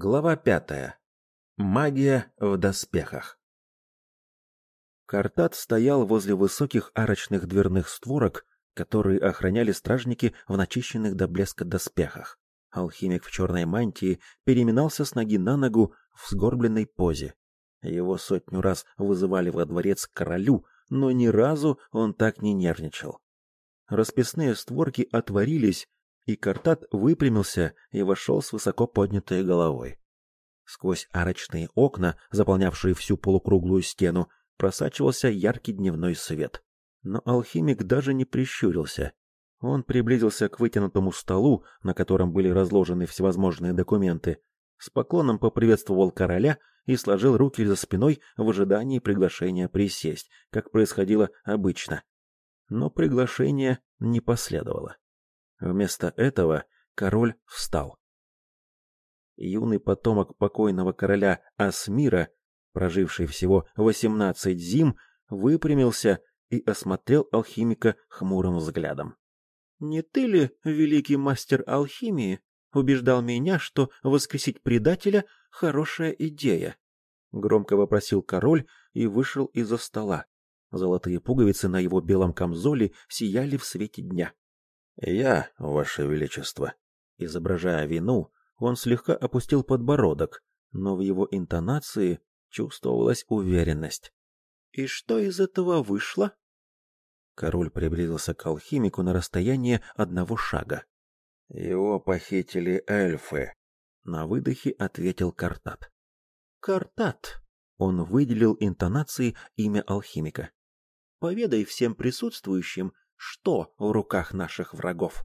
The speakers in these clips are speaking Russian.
Глава пятая. Магия в доспехах. Картат стоял возле высоких арочных дверных створок, которые охраняли стражники в начищенных до блеска доспехах. Алхимик в черной мантии переминался с ноги на ногу в сгорбленной позе. Его сотню раз вызывали во дворец к королю, но ни разу он так не нервничал. Расписные створки отворились, и Картат выпрямился и вошел с высоко поднятой головой. Сквозь арочные окна, заполнявшие всю полукруглую стену, просачивался яркий дневной свет. Но алхимик даже не прищурился. Он приблизился к вытянутому столу, на котором были разложены всевозможные документы, с поклоном поприветствовал короля и сложил руки за спиной в ожидании приглашения присесть, как происходило обычно. Но приглашение не последовало. Вместо этого король встал. Юный потомок покойного короля Асмира, проживший всего восемнадцать зим, выпрямился и осмотрел алхимика хмурым взглядом. «Не ты ли, великий мастер алхимии, убеждал меня, что воскресить предателя — хорошая идея?» Громко вопросил король и вышел из-за стола. Золотые пуговицы на его белом камзоле сияли в свете дня. «Я, ваше величество». Изображая вину, он слегка опустил подбородок, но в его интонации чувствовалась уверенность. «И что из этого вышло?» Король приблизился к алхимику на расстояние одного шага. «Его похитили эльфы», — на выдохе ответил Картат. «Картат», — он выделил интонацией имя алхимика. «Поведай всем присутствующим, что в руках наших врагов».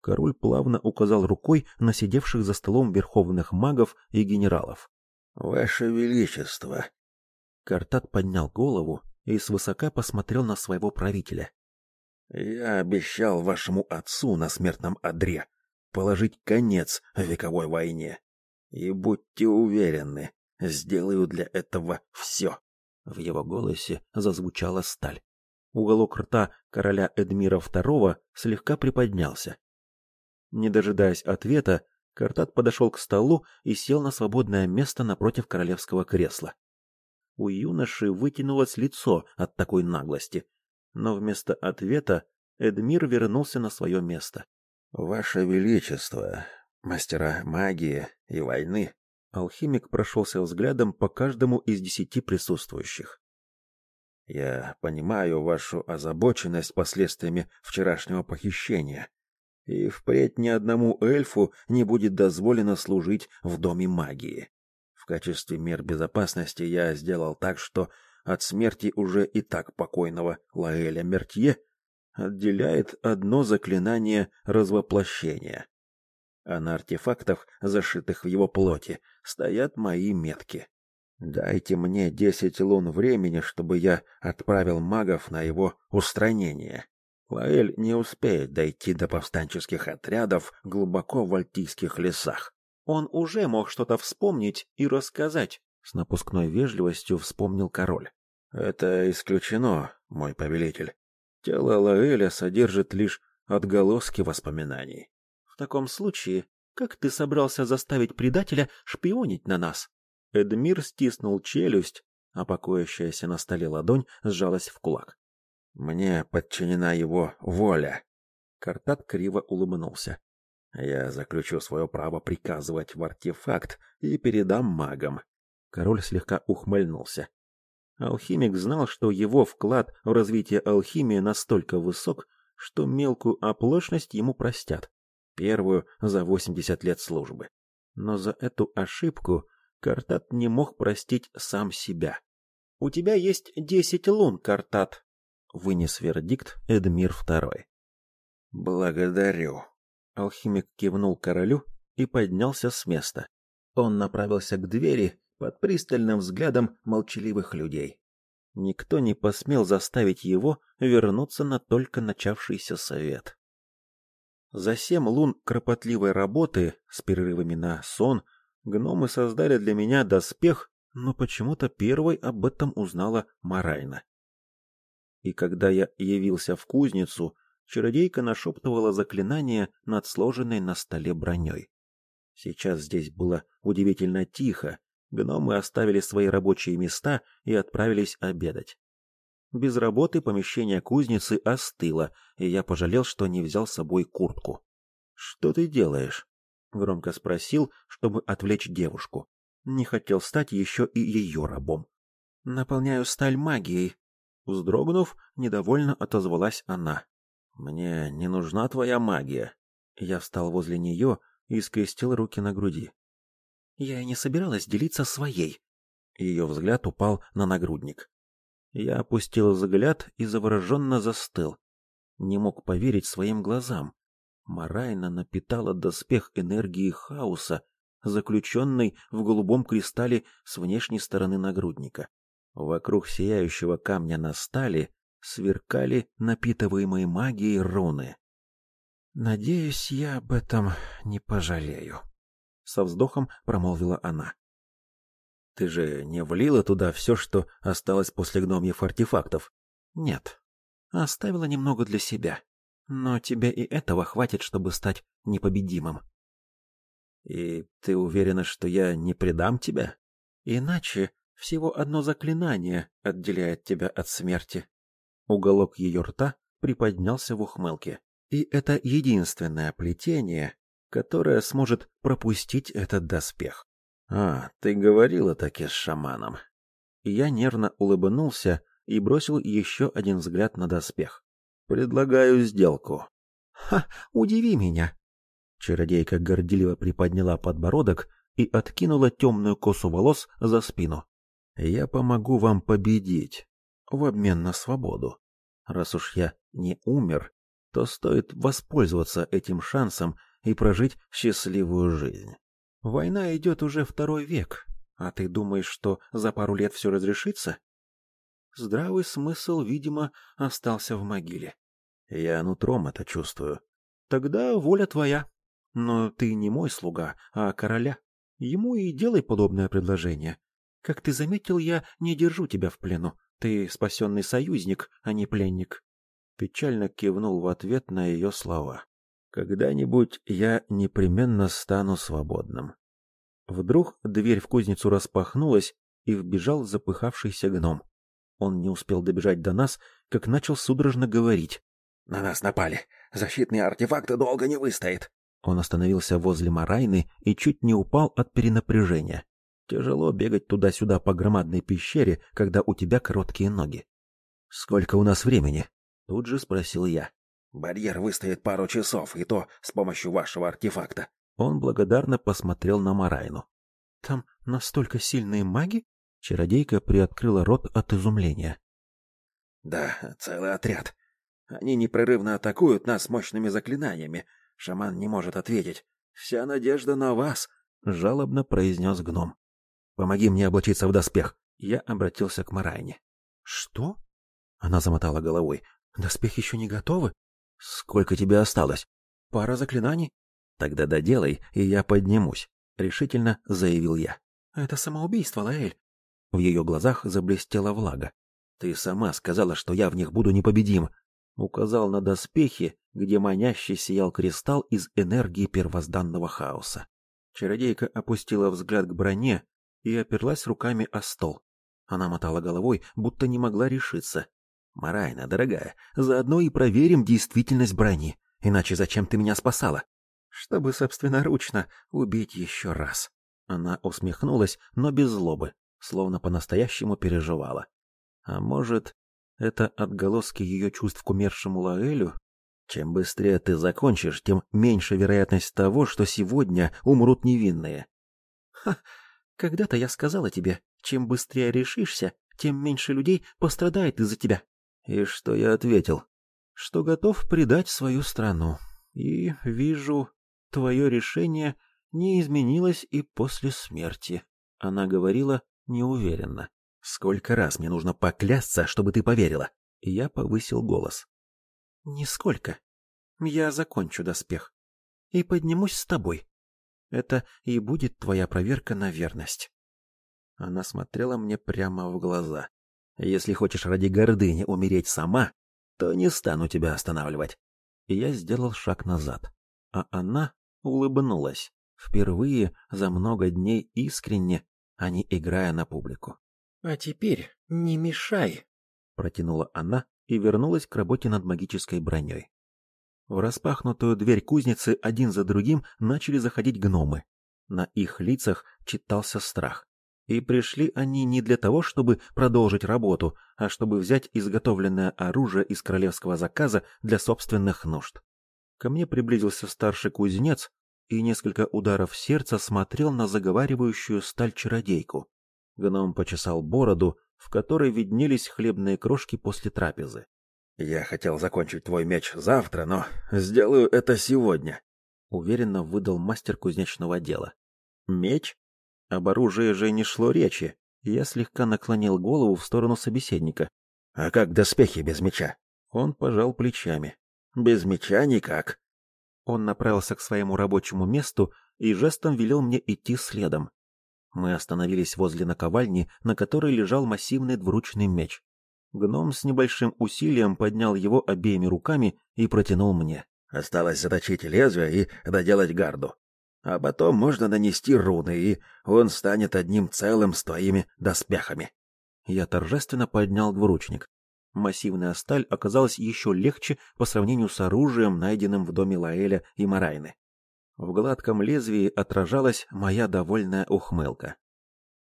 Король плавно указал рукой на сидевших за столом верховных магов и генералов. «Ваше Величество!» Картат поднял голову и свысока посмотрел на своего правителя. «Я обещал вашему отцу на смертном одре положить конец вековой войне. И будьте уверены, сделаю для этого все». В его голосе зазвучала сталь. Уголок рта короля Эдмира II слегка приподнялся. Не дожидаясь ответа, Картат подошел к столу и сел на свободное место напротив королевского кресла. У юноши вытянулось лицо от такой наглости, но вместо ответа Эдмир вернулся на свое место. «Ваше Величество, мастера магии и войны!» Алхимик прошелся взглядом по каждому из десяти присутствующих. «Я понимаю вашу озабоченность последствиями вчерашнего похищения и впредь ни одному эльфу не будет дозволено служить в доме магии. В качестве мер безопасности я сделал так, что от смерти уже и так покойного Лаэля Мертье отделяет одно заклинание развоплощения. А на артефактах, зашитых в его плоти, стоят мои метки. Дайте мне десять лун времени, чтобы я отправил магов на его устранение. Лаэль не успеет дойти до повстанческих отрядов глубоко в альтийских лесах. Он уже мог что-то вспомнить и рассказать, с напускной вежливостью вспомнил король. Это исключено, мой повелитель. Тело Лаэля содержит лишь отголоски воспоминаний. В таком случае, как ты собрался заставить предателя шпионить на нас? Эдмир стиснул челюсть, а покоящаяся на столе ладонь сжалась в кулак. Мне подчинена его воля. Картат криво улыбнулся. Я заключу свое право приказывать в артефакт и передам магам. Король слегка ухмыльнулся. Алхимик знал, что его вклад в развитие алхимии настолько высок, что мелкую оплошность ему простят. Первую за 80 лет службы. Но за эту ошибку Картат не мог простить сам себя. «У тебя есть десять лун, Картат», вынес вердикт Эдмир II. Благодарю. Алхимик кивнул королю и поднялся с места. Он направился к двери под пристальным взглядом молчаливых людей. Никто не посмел заставить его вернуться на только начавшийся совет. За семь лун кропотливой работы с перерывами на сон гномы создали для меня доспех, но почему-то первой об этом узнала Марайна. И когда я явился в кузницу, чародейка нашептывала заклинание над сложенной на столе броней. Сейчас здесь было удивительно тихо. Гномы оставили свои рабочие места и отправились обедать. Без работы помещение кузницы остыло, и я пожалел, что не взял с собой куртку. «Что ты делаешь?» — громко спросил, чтобы отвлечь девушку. Не хотел стать еще и ее рабом. «Наполняю сталь магией». Вздрогнув, недовольно отозвалась она. «Мне не нужна твоя магия». Я встал возле нее и скрестил руки на груди. Я и не собиралась делиться своей. Ее взгляд упал на нагрудник. Я опустил взгляд и завороженно застыл. Не мог поверить своим глазам. Марайна напитала доспех энергии хаоса, заключенный в голубом кристалле с внешней стороны нагрудника. Вокруг сияющего камня на стали сверкали напитываемые магией руны. Надеюсь, я об этом не пожалею, со вздохом промолвила она. Ты же не влила туда все, что осталось после гномьев артефактов? Нет. Оставила немного для себя. Но тебе и этого хватит, чтобы стать непобедимым. И ты уверена, что я не предам тебя? Иначе всего одно заклинание отделяет тебя от смерти. Уголок ее рта приподнялся в ухмылке. И это единственное плетение, которое сможет пропустить этот доспех. А, ты говорила таки с шаманом. Я нервно улыбнулся и бросил еще один взгляд на доспех. Предлагаю сделку. Ха, удиви меня. Чародейка горделиво приподняла подбородок и откинула темную косу волос за спину. Я помогу вам победить в обмен на свободу. Раз уж я не умер, то стоит воспользоваться этим шансом и прожить счастливую жизнь. Война идет уже второй век, а ты думаешь, что за пару лет все разрешится? Здравый смысл, видимо, остался в могиле. Я нутром это чувствую. Тогда воля твоя. Но ты не мой слуга, а короля. Ему и делай подобное предложение. Как ты заметил, я не держу тебя в плену. Ты спасенный союзник, а не пленник печально кивнул в ответ на ее слова. Когда-нибудь я непременно стану свободным. Вдруг дверь в кузницу распахнулась, и вбежал запыхавшийся гном. Он не успел добежать до нас, как начал судорожно говорить. «На нас напали! Защитные артефакты долго не выстоят!» Он остановился возле Марайны и чуть не упал от перенапряжения. Тяжело бегать туда-сюда по громадной пещере, когда у тебя короткие ноги. «Сколько у нас времени?» Тут же спросил я. «Барьер выстоит пару часов, и то с помощью вашего артефакта». Он благодарно посмотрел на Марайну. «Там настолько сильные маги?» Чародейка приоткрыла рот от изумления. «Да, целый отряд. Они непрерывно атакуют нас мощными заклинаниями. Шаман не может ответить. Вся надежда на вас», — жалобно произнес гном. «Помоги мне облачиться в доспех». Я обратился к Марайне. «Что?» Она замотала головой. Доспехи еще не готовы? Сколько тебе осталось? Пара заклинаний? Тогда доделай, и я поднимусь, решительно заявил я. Это самоубийство, Лаэль. В ее глазах заблестела влага. Ты сама сказала, что я в них буду непобедим. Указал на доспехи, где маняще сиял кристалл из энергии первозданного хаоса. Чародейка опустила взгляд к броне и оперлась руками о стол. Она мотала головой, будто не могла решиться, Марайна, дорогая, заодно и проверим действительность брони. Иначе зачем ты меня спасала? Чтобы собственноручно убить еще раз. Она усмехнулась, но без злобы, словно по-настоящему переживала. А может, это отголоски ее чувств к умершему Лаэлю? Чем быстрее ты закончишь, тем меньше вероятность того, что сегодня умрут невинные. Ха, когда-то я сказала тебе, чем быстрее решишься, тем меньше людей пострадает из-за тебя. И что я ответил? Что готов предать свою страну. И, вижу, твое решение не изменилось и после смерти. Она говорила неуверенно. Сколько раз мне нужно поклясться, чтобы ты поверила? Я повысил голос. Нисколько. Я закончу доспех. И поднимусь с тобой. Это и будет твоя проверка на верность. Она смотрела мне прямо в глаза. Если хочешь ради гордыни умереть сама, то не стану тебя останавливать. И я сделал шаг назад, а она улыбнулась, впервые за много дней искренне, а не играя на публику. «А теперь не мешай», — протянула она и вернулась к работе над магической броней. В распахнутую дверь кузницы один за другим начали заходить гномы. На их лицах читался страх. И пришли они не для того, чтобы продолжить работу, а чтобы взять изготовленное оружие из королевского заказа для собственных нужд. Ко мне приблизился старший кузнец и несколько ударов сердца смотрел на заговаривающую сталь чародейку. Гном почесал бороду, в которой виднелись хлебные крошки после трапезы. «Я хотел закончить твой меч завтра, но сделаю это сегодня», — уверенно выдал мастер кузнечного дела. «Меч? Об оружии же не шло речи». Я слегка наклонил голову в сторону собеседника. «А как доспехи без меча?» Он пожал плечами. «Без меча никак». Он направился к своему рабочему месту и жестом велел мне идти следом. Мы остановились возле наковальни, на которой лежал массивный двуручный меч. Гном с небольшим усилием поднял его обеими руками и протянул мне. Осталось заточить лезвие и доделать гарду. А потом можно нанести руны, и он станет одним целым с твоими доспехами. Я торжественно поднял двуручник. Массивная сталь оказалась еще легче по сравнению с оружием, найденным в доме Лаэля и Марайны. В гладком лезвии отражалась моя довольная ухмылка.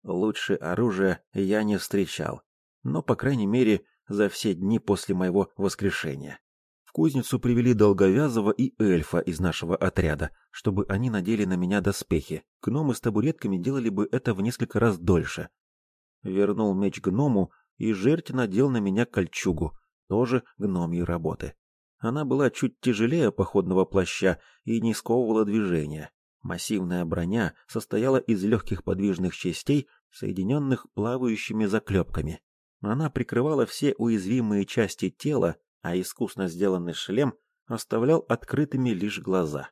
Лучше оружия я не встречал, но, по крайней мере, за все дни после моего воскрешения. В кузницу привели долговязого и эльфа из нашего отряда, чтобы они надели на меня доспехи. Гномы с табуретками делали бы это в несколько раз дольше. Вернул меч гному, и жерть надел на меня кольчугу, тоже гномьей работы. Она была чуть тяжелее походного плаща и не сковывала движения. Массивная броня состояла из легких подвижных частей, соединенных плавающими заклепками. Она прикрывала все уязвимые части тела, а искусно сделанный шлем оставлял открытыми лишь глаза.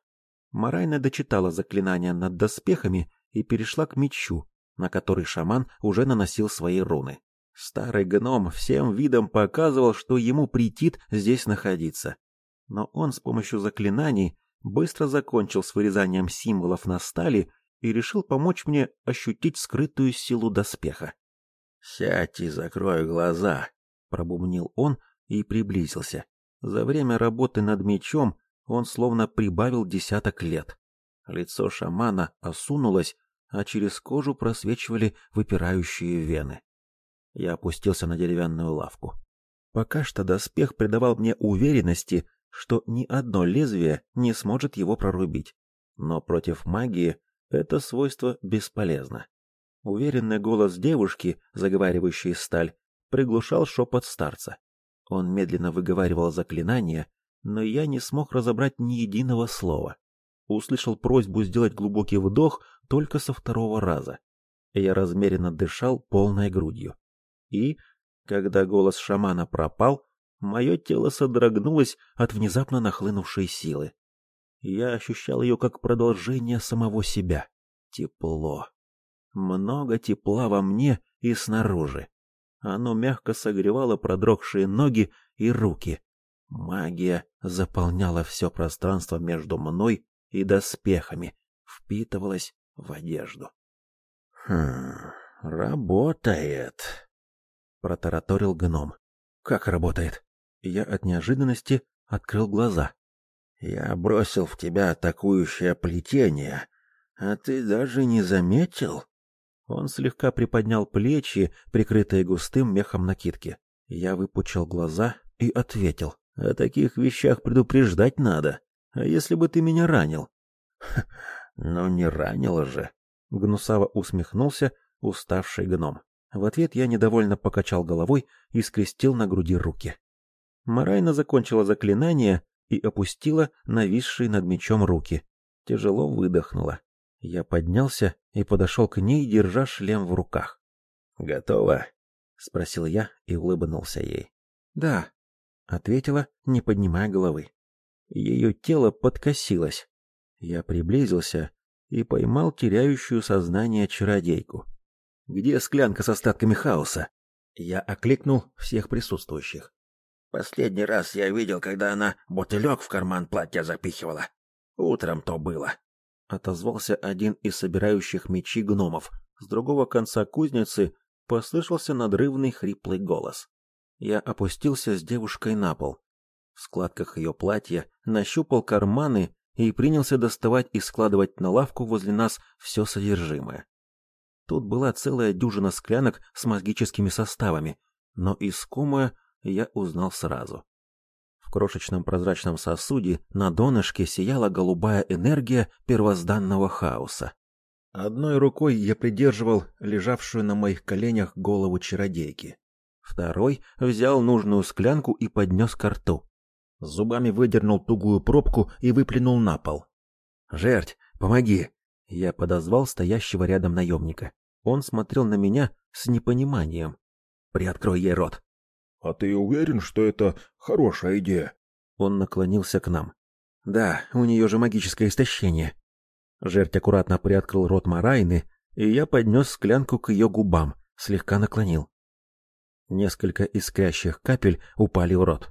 Марайна дочитала заклинание над доспехами и перешла к мечу, на который шаман уже наносил свои руны. Старый гном всем видом показывал, что ему претит здесь находиться. Но он с помощью заклинаний быстро закончил с вырезанием символов на стали и решил помочь мне ощутить скрытую силу доспеха. «Сядь и закрой глаза», — пробубнил он, и приблизился. За время работы над мечом он словно прибавил десяток лет. Лицо шамана осунулось, а через кожу просвечивали выпирающие вены. Я опустился на деревянную лавку. Пока что доспех придавал мне уверенности, что ни одно лезвие не сможет его прорубить. Но против магии это свойство бесполезно. Уверенный голос девушки, заговаривающей сталь, приглушал шепот старца. Он медленно выговаривал заклинание, но я не смог разобрать ни единого слова. Услышал просьбу сделать глубокий вдох только со второго раза. Я размеренно дышал полной грудью. И, когда голос шамана пропал, мое тело содрогнулось от внезапно нахлынувшей силы. Я ощущал ее как продолжение самого себя. Тепло. Много тепла во мне и снаружи. Оно мягко согревало продрогшие ноги и руки. Магия заполняла все пространство между мной и доспехами, впитывалась в одежду. «Хм, работает», — протараторил гном. «Как работает?» Я от неожиданности открыл глаза. «Я бросил в тебя атакующее плетение, а ты даже не заметил?» Он слегка приподнял плечи, прикрытые густым мехом накидки. Я выпучил глаза и ответил. «О таких вещах предупреждать надо. А если бы ты меня ранил?» «Ну, не ранил же!» Гнусаво усмехнулся уставший гном. В ответ я недовольно покачал головой и скрестил на груди руки. Марайна закончила заклинание и опустила нависшие над мечом руки. Тяжело выдохнула. Я поднялся и подошел к ней, держа шлем в руках. «Готово?» — спросил я и улыбнулся ей. «Да», — ответила, не поднимая головы. Ее тело подкосилось. Я приблизился и поймал теряющую сознание чародейку. «Где склянка с остатками хаоса?» Я окликнул всех присутствующих. «Последний раз я видел, когда она бутылек в карман платья запихивала. Утром то было», отозвался один из собирающих мечи гномов. С другого конца кузницы послышался надрывный хриплый голос. Я опустился с девушкой на пол. В складках ее платья нащупал карманы и принялся доставать и складывать на лавку возле нас все содержимое. Тут была целая дюжина склянок с магическими составами, но искомое я узнал сразу. В крошечном прозрачном сосуде на донышке сияла голубая энергия первозданного хаоса. Одной рукой я придерживал лежавшую на моих коленях голову чародейки. Второй взял нужную склянку и поднес к рту. Зубами выдернул тугую пробку и выплюнул на пол. «Жерть, помоги!» Я подозвал стоящего рядом наемника. Он смотрел на меня с непониманием. «Приоткрой ей рот!» «А ты уверен, что это хорошая идея?» Он наклонился к нам. «Да, у нее же магическое истощение». Жерть аккуратно приоткрыл рот Марайны, и я поднес склянку к ее губам, слегка наклонил. Несколько искрящих капель упали в рот.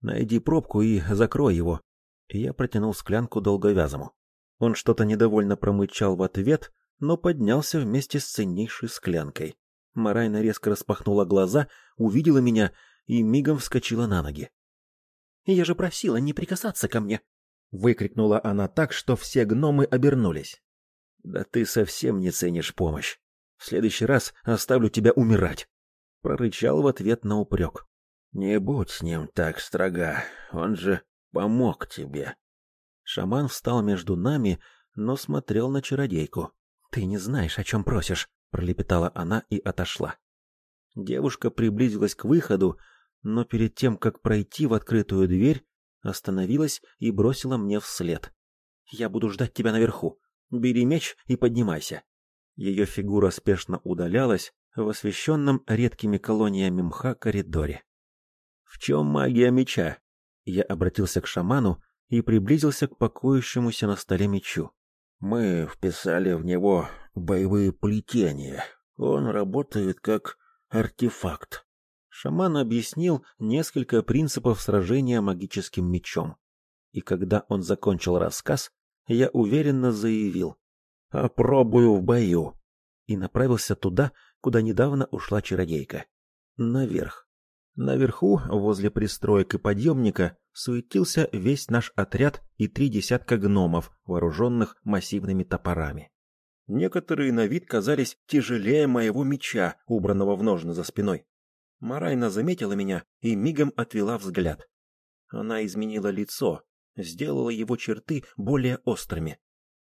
«Найди пробку и закрой его». Я протянул склянку долговязому. Он что-то недовольно промычал в ответ, но поднялся вместе с ценнейшей склянкой. Марайна резко распахнула глаза, увидела меня и мигом вскочила на ноги. «Я же просила не прикасаться ко мне!» Выкрикнула она так, что все гномы обернулись. «Да ты совсем не ценишь помощь. В следующий раз оставлю тебя умирать!» Прорычал в ответ на упрек. «Не будь с ним так строга, он же помог тебе!» Шаман встал между нами, но смотрел на чародейку. «Ты не знаешь, о чем просишь!» пролепетала она и отошла. Девушка приблизилась к выходу, но перед тем, как пройти в открытую дверь, остановилась и бросила мне вслед. «Я буду ждать тебя наверху. Бери меч и поднимайся». Ее фигура спешно удалялась в освещенном редкими колониями мха коридоре. «В чем магия меча?» Я обратился к шаману и приблизился к покоящемуся на столе мечу. Мы вписали в него боевые плетения. Он работает как артефакт. Шаман объяснил несколько принципов сражения магическим мечом. И когда он закончил рассказ, я уверенно заявил: "Опробую в бою" и направился туда, куда недавно ушла чародейка. Наверх. Наверху, возле пристроек и подъемника, суетился весь наш отряд и три десятка гномов, вооруженных массивными топорами. Некоторые на вид казались тяжелее моего меча, убранного в ножны за спиной. Марайна заметила меня и мигом отвела взгляд. Она изменила лицо, сделала его черты более острыми.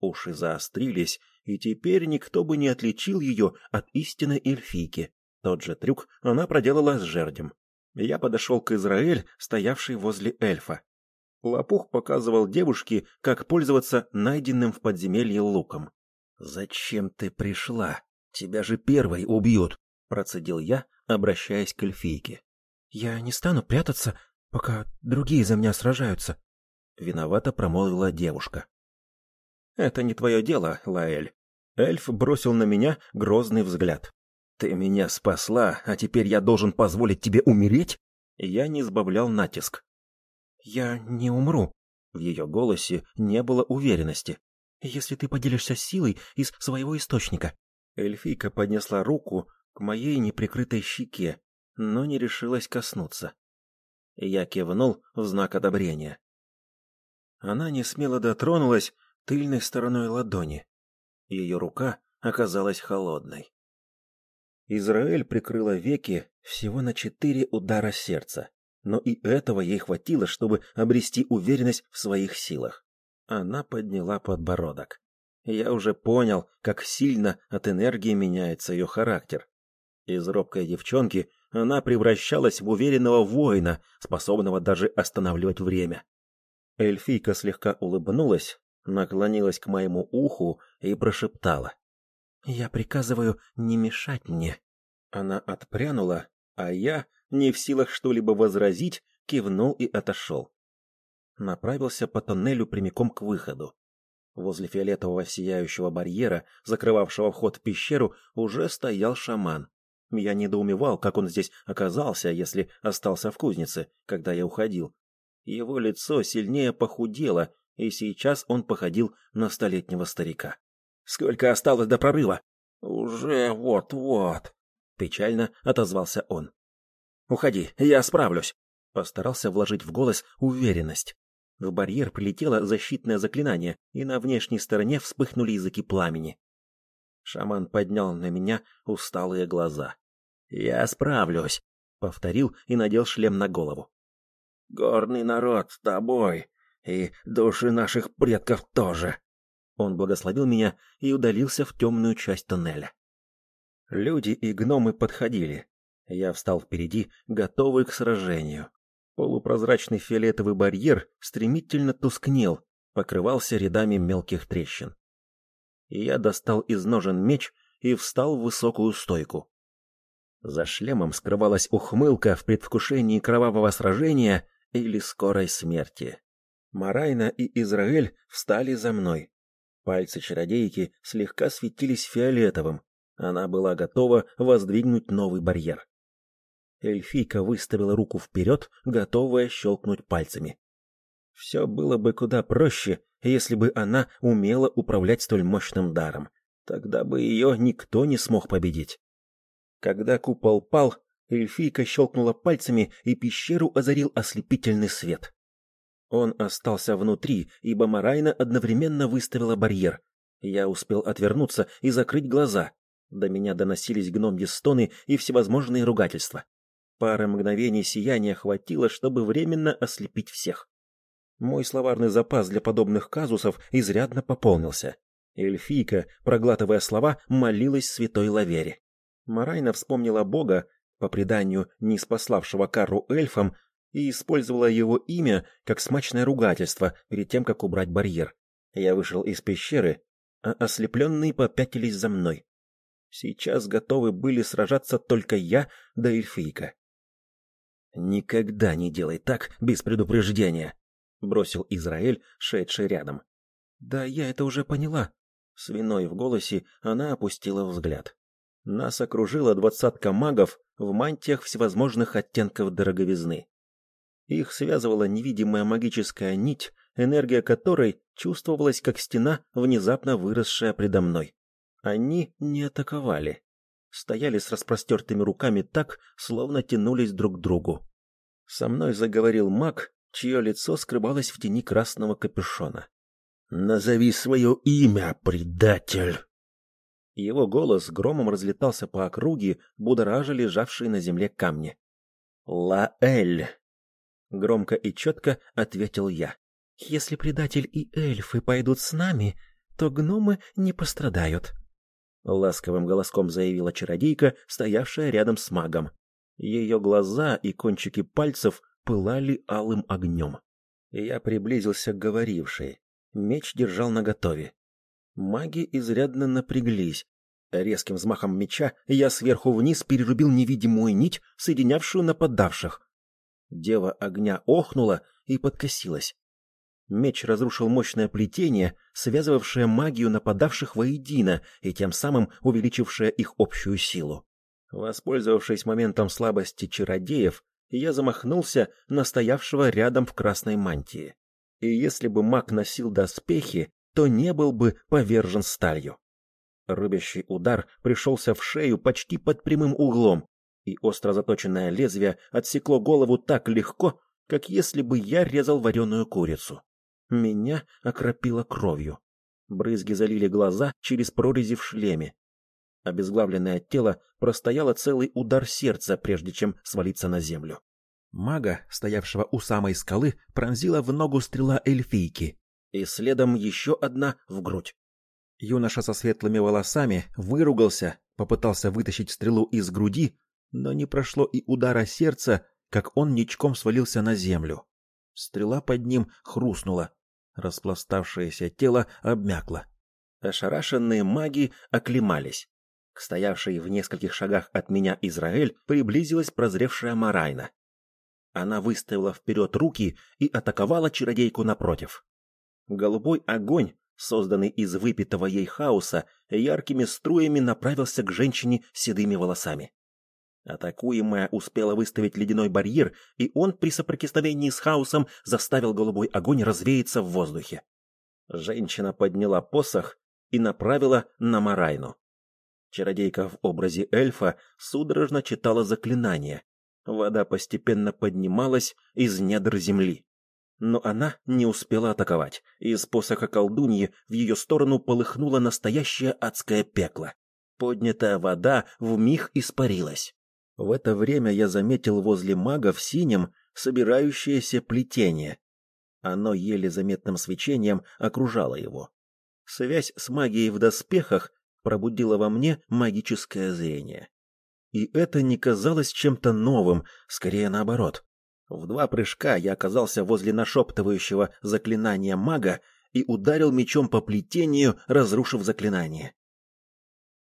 Уши заострились, и теперь никто бы не отличил ее от истинной эльфийки. Тот же трюк она проделала с жердем. Я подошел к Израиль, стоявшей возле эльфа. Лопух показывал девушке, как пользоваться найденным в подземелье луком. «Зачем ты пришла? Тебя же первой убьют!» — процедил я, обращаясь к эльфийке. «Я не стану прятаться, пока другие за меня сражаются», — виновато промолвила девушка. «Это не твое дело, Лаэль». Эльф бросил на меня грозный взгляд. Ты меня спасла, а теперь я должен позволить тебе умереть? Я не сбавлял натиск. Я не умру. В ее голосе не было уверенности. Если ты поделишься силой из своего источника. Эльфийка поднесла руку к моей неприкрытой щеке, но не решилась коснуться. Я кивнул в знак одобрения. Она не смело дотронулась тыльной стороной ладони. Ее рука оказалась холодной. Израиль прикрыла веки всего на четыре удара сердца, но и этого ей хватило, чтобы обрести уверенность в своих силах. Она подняла подбородок. Я уже понял, как сильно от энергии меняется ее характер. Из робкой девчонки она превращалась в уверенного воина, способного даже останавливать время. Эльфийка слегка улыбнулась, наклонилась к моему уху и прошептала: я приказываю не мешать мне. Она отпрянула, а я, не в силах что-либо возразить, кивнул и отошел. Направился по тоннелю прямиком к выходу. Возле фиолетового сияющего барьера, закрывавшего вход в пещеру, уже стоял шаман. Я недоумевал, как он здесь оказался, если остался в кузнице, когда я уходил. Его лицо сильнее похудело, и сейчас он походил на столетнего старика. «Сколько осталось до прорыва?» «Уже вот-вот», — печально отозвался он. «Уходи, я справлюсь», — постарался вложить в голос уверенность. В барьер прилетело защитное заклинание, и на внешней стороне вспыхнули языки пламени. Шаман поднял на меня усталые глаза. «Я справлюсь», — повторил и надел шлем на голову. «Горный народ с тобой, и души наших предков тоже». Он благословил меня и удалился в темную часть туннеля. Люди и гномы подходили. Я встал впереди, готовый к сражению. Полупрозрачный фиолетовый барьер стремительно тускнел, покрывался рядами мелких трещин. Я достал из ножен меч и встал в высокую стойку. За шлемом скрывалась ухмылка в предвкушении кровавого сражения или скорой смерти. Марайна и Израиль встали за мной. Пальцы чародейки слегка светились фиолетовым. Она была готова воздвигнуть новый барьер. Эльфийка выставила руку вперед, готовая щелкнуть пальцами. Все было бы куда проще, если бы она умела управлять столь мощным даром. Тогда бы ее никто не смог победить. Когда купол пал, эльфийка щелкнула пальцами, и пещеру озарил ослепительный свет. Он остался внутри, ибо Марайна одновременно выставила барьер. Я успел отвернуться и закрыть глаза. До меня доносились гномьи стоны и всевозможные ругательства. Пары мгновений сияния хватило, чтобы временно ослепить всех. Мой словарный запас для подобных казусов изрядно пополнился. Эльфийка, проглатывая слова, молилась святой Лавере. Марайна вспомнила бога, по преданию не спаславшего кару эльфам, и использовала его имя как смачное ругательство перед тем, как убрать барьер. Я вышел из пещеры, а ослепленные попятились за мной. Сейчас готовы были сражаться только я да эльфийка. «Никогда не делай так без предупреждения», — бросил Израиль, шедший рядом. «Да я это уже поняла». С виной в голосе она опустила взгляд. Нас окружила двадцатка магов в мантиях всевозможных оттенков дороговизны. Их связывала невидимая магическая нить, энергия которой чувствовалась как стена, внезапно выросшая предо мной. Они не атаковали. Стояли с распростертыми руками так, словно тянулись друг к другу. Со мной заговорил маг, чье лицо скрывалось в тени красного капюшона. «Назови свое имя, предатель!» Его голос громом разлетался по округе, будоража лежавшие на земле камни. «Лаэль!» — громко и четко ответил я. «Если предатель и эльфы пойдут с нами, то гномы не пострадают», — ласковым голоском заявила чародейка, стоявшая рядом с магом. Ее глаза и кончики пальцев пылали алым огнем. Я приблизился к говорившей. Меч держал наготове. Маги изрядно напряглись. Резким взмахом меча я сверху вниз перерубил невидимую нить, соединявшую нападавших. Дева огня охнула и подкосилась. Меч разрушил мощное плетение, связывавшее магию нападавших воедино и тем самым увеличившее их общую силу. Воспользовавшись моментом слабости чародеев, я замахнулся на стоявшего рядом в красной мантии. И если бы маг носил доспехи, то не был бы повержен сталью. Рубящий удар пришелся в шею почти под прямым углом, и остро заточенное лезвие отсекло голову так легко, как если бы я резал вареную курицу. Меня окропило кровью. Брызги залили глаза через прорези в шлеме. Обезглавленное тело простояло целый удар сердца, прежде чем свалиться на землю. Мага, стоявшего у самой скалы, пронзила в ногу стрела эльфийки, и следом еще одна в грудь. Юноша со светлыми волосами выругался, попытался вытащить стрелу из груди, но не прошло и удара сердца, как он ничком свалился на землю. Стрела под ним хрустнула, распластавшееся тело обмякло. Ошарашенные маги оклемались. К стоявшей в нескольких шагах от меня Израиль приблизилась прозревшая Марайна. Она выставила вперед руки и атаковала чародейку напротив. Голубой огонь, созданный из выпитого ей хаоса, яркими струями направился к женщине с седыми волосами. Атакуемая успела выставить ледяной барьер, и он при соприкосновении с хаосом заставил голубой огонь развеяться в воздухе. Женщина подняла посох и направила на Марайну. Чародейка в образе эльфа судорожно читала заклинание. Вода постепенно поднималась из недр земли. Но она не успела атаковать. Из посоха колдуньи в ее сторону полыхнуло настоящее адское пекло. Поднятая вода вмиг испарилась. В это время я заметил возле мага в синем собирающееся плетение. Оно еле заметным свечением окружало его. Связь с магией в доспехах пробудила во мне магическое зрение. И это не казалось чем-то новым, скорее наоборот. В два прыжка я оказался возле нашептывающего заклинания мага и ударил мечом по плетению, разрушив заклинание.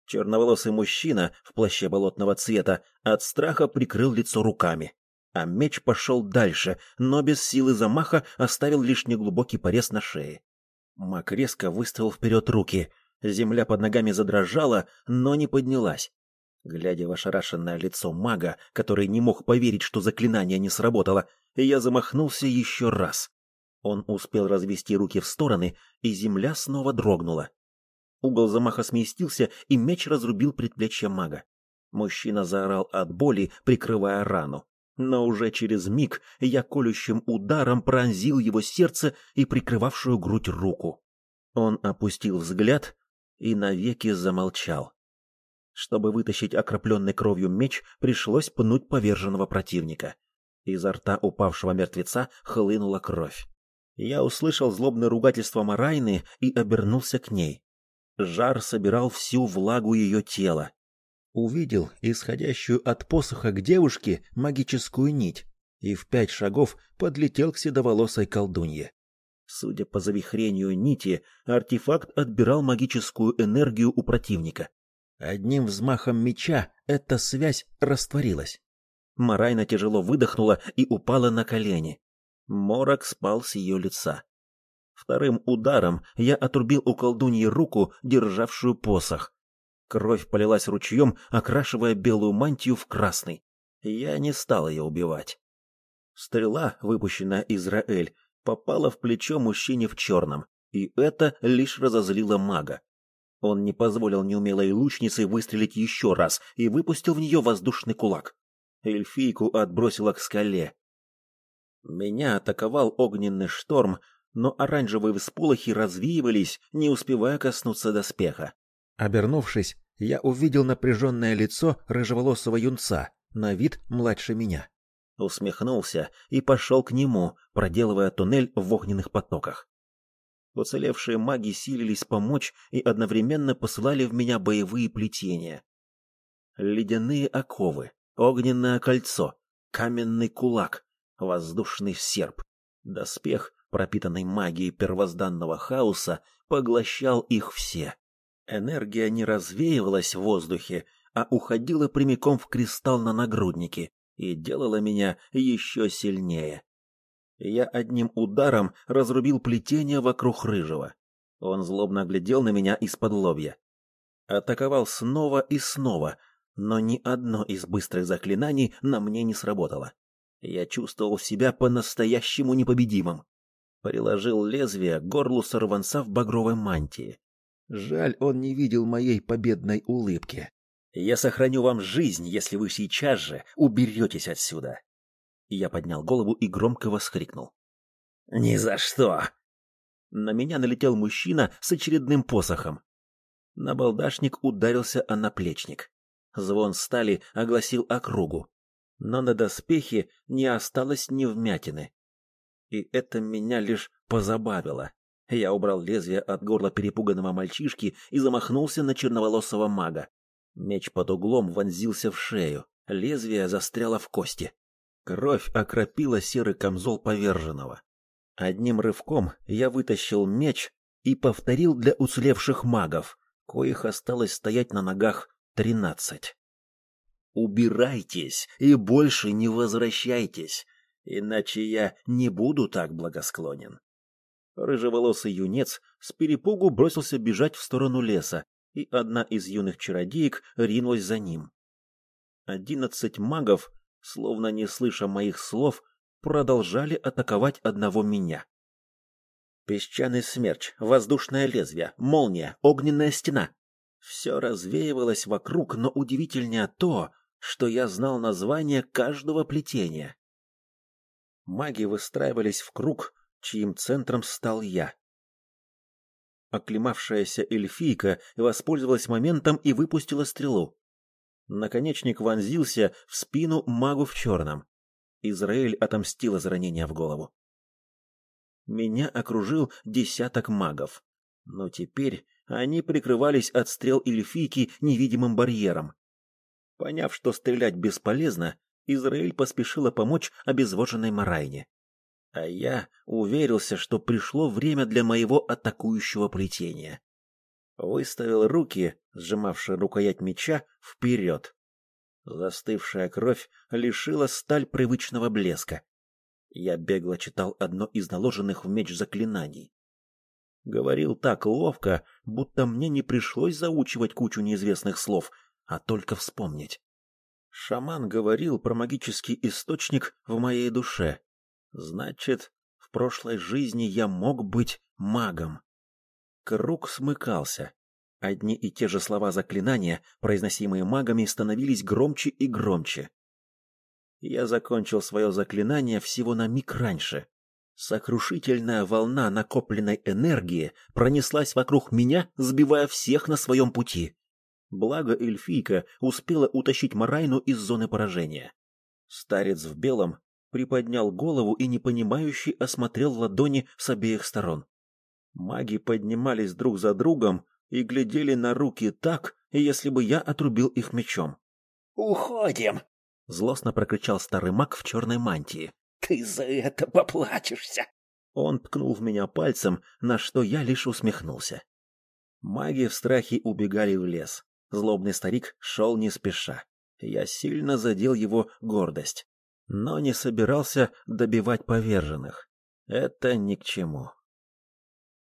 Черноволосый мужчина в плаще болотного цвета от страха прикрыл лицо руками, а меч пошел дальше, но без силы замаха оставил лишь неглубокий порез на шее. Маг резко выставил вперед руки. Земля под ногами задрожала, но не поднялась. Глядя в ошарашенное лицо мага, который не мог поверить, что заклинание не сработало, я замахнулся еще раз. Он успел развести руки в стороны, и земля снова дрогнула. Угол замаха сместился, и меч разрубил предплечье мага. Мужчина заорал от боли, прикрывая рану. Но уже через миг я колющим ударом пронзил его сердце и прикрывавшую грудь руку. Он опустил взгляд и навеки замолчал. Чтобы вытащить окропленный кровью меч, пришлось пнуть поверженного противника. Изо рта упавшего мертвеца хлынула кровь. Я услышал злобное ругательство Марайны и обернулся к ней. Жар собирал всю влагу ее тела. Увидел исходящую от посоха к девушке магическую нить и в пять шагов подлетел к седоволосой колдунье. Судя по завихрению нити, артефакт отбирал магическую энергию у противника. Одним взмахом меча эта связь растворилась. Марайна тяжело выдохнула и упала на колени. Морок спал с ее лица. Вторым ударом я отрубил у колдуньи руку, державшую посох. Кровь полилась ручьем, окрашивая белую мантию в красный. Я не стал ее убивать. Стрела, выпущенная Израиль, попала в плечо мужчине в черном, и это лишь разозлило мага. Он не позволил неумелой лучнице выстрелить еще раз и выпустил в нее воздушный кулак. Эльфийку отбросило к скале. Меня атаковал огненный шторм, но оранжевые всполохи развеивались, не успевая коснуться доспеха. Обернувшись, я увидел напряженное лицо рыжеволосого юнца, на вид младше меня. Усмехнулся и пошел к нему, проделывая туннель в огненных потоках. Уцелевшие маги силились помочь и одновременно посылали в меня боевые плетения. Ледяные оковы, огненное кольцо, каменный кулак, воздушный серп. Доспех, пропитанный магией первозданного хаоса, поглощал их все. Энергия не развеивалась в воздухе, а уходила прямиком в кристалл на нагруднике и делала меня еще сильнее. Я одним ударом разрубил плетение вокруг рыжего. Он злобно глядел на меня из-под лобья. Атаковал снова и снова, но ни одно из быстрых заклинаний на мне не сработало. Я чувствовал себя по-настоящему непобедимым. Приложил лезвие к горлу сорванца в багровой мантии. Жаль, он не видел моей победной улыбки. Я сохраню вам жизнь, если вы сейчас же уберетесь отсюда. Я поднял голову и громко воскликнул. «Ни за что!» На меня налетел мужчина с очередным посохом. Набалдашник ударился о наплечник. Звон стали огласил округу. Но на доспехе не осталось ни вмятины. И это меня лишь позабавило. Я убрал лезвие от горла перепуганного мальчишки и замахнулся на черноволосого мага. Меч под углом вонзился в шею, лезвие застряло в кости. Кровь окропила серый камзол поверженного. Одним рывком я вытащил меч и повторил для уцелевших магов, коих осталось стоять на ногах тринадцать. Убирайтесь и больше не возвращайтесь, иначе я не буду так благосклонен. Рыжеволосый юнец с перепугу бросился бежать в сторону леса, и одна из юных чародеек ринулась за ним. Одиннадцать магов словно не слыша моих слов, продолжали атаковать одного меня. Песчаный смерч, воздушное лезвие, молния, огненная стена. Все развеивалось вокруг, но удивительнее то, что я знал название каждого плетения. Маги выстраивались в круг, чьим центром стал я. Оклемавшаяся эльфийка воспользовалась моментом и выпустила стрелу. Наконечник вонзился в спину магу в черном. Израиль отомстила за ранение в голову. Меня окружил десяток магов. Но теперь они прикрывались от стрел эльфийки невидимым барьером. Поняв, что стрелять бесполезно, Израиль поспешила помочь обезвоженной Марайне. А я уверился, что пришло время для моего атакующего плетения. Выставил руки, сжимавшие рукоять меча, вперед. Застывшая кровь лишила сталь привычного блеска. Я бегло читал одно из наложенных в меч заклинаний. Говорил так ловко, будто мне не пришлось заучивать кучу неизвестных слов, а только вспомнить. Шаман говорил про магический источник в моей душе. Значит, в прошлой жизни я мог быть магом. Круг смыкался. Одни и те же слова заклинания, произносимые магами, становились громче и громче. Я закончил свое заклинание всего на миг раньше. Сокрушительная волна накопленной энергии пронеслась вокруг меня, сбивая всех на своем пути. Благо эльфийка успела утащить Марайну из зоны поражения. Старец в белом приподнял голову и непонимающе осмотрел ладони с обеих сторон. Маги поднимались друг за другом и глядели на руки так, если бы я отрубил их мечом. «Уходим!» Злостно прокричал старый маг в черной мантии. «Ты за это поплачешься!» Он ткнул в меня пальцем, на что я лишь усмехнулся. Маги в страхе убегали в лес. Злобный старик шел не спеша. Я сильно задел его гордость, но не собирался добивать поверженных. Это ни к чему.